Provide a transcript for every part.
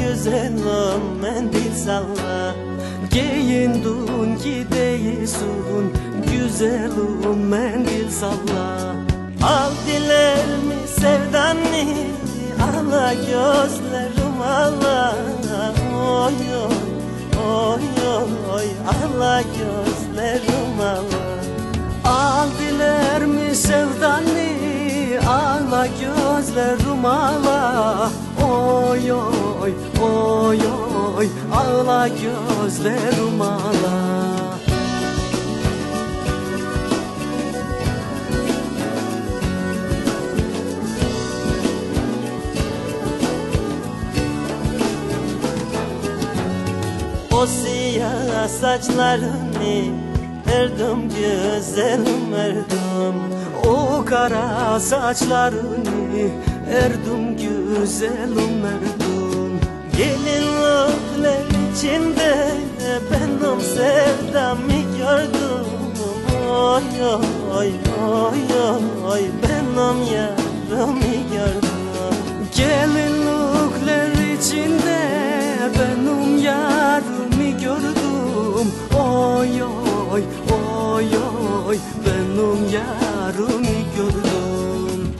güzelim mendil salla Giyindun gideyisun güzelim mendil salla Al dilerimi sevdanni Ala gözlerim ala Oy oy oy oy Ala gözlerim ala Ala gözlerim ala. Oy oy oy oy. Ağla gözlerim ağla O siyah saçlarını Erdim güzelim erdim O kara saçlarını Erdim güzelim erdim Gelinlikler içinde Benim sevdamı gördüm. Oy oy oy oy Benim yarımı gördüm. Gelinlikler içinde Benim yarımı gördüm. Oy oy oy oy Benim yarımı gördüm.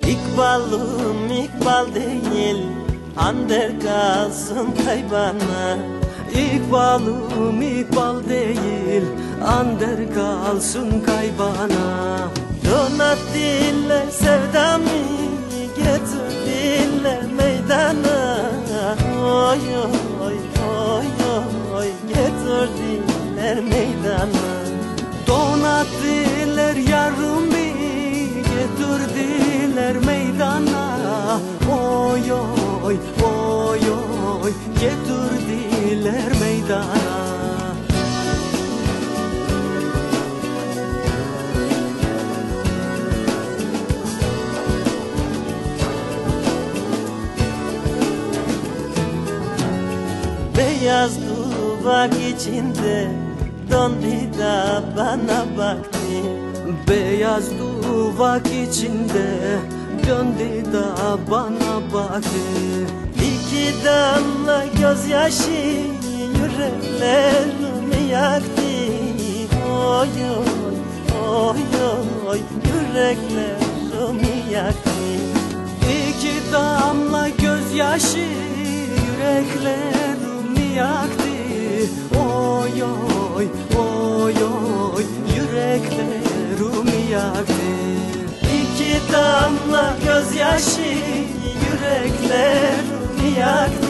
İkbalım ikbal değil Ander kalsın kaybana İkbalım ikbal değil Ander kalsın kaybana. Donat diller sevdamı Getir diller meydana. Oy oy oy oy Getir diller meydana. Donat diller yarım bir Getirdiler meydana Beyaz duvak içinde Dondi da bana baktı. Beyaz duvak içinde Döndü da bana baktı. İki damla gözyaşı Yüreklerimi yaktı. Oy oy oy oy Yüreklerimi yaktı. İki damla gözyaşı yüreklerimi yaktı. Oy oy oy oy yüreklerimi yaktı. İki damla gözyaşı yüreklerimi yaktı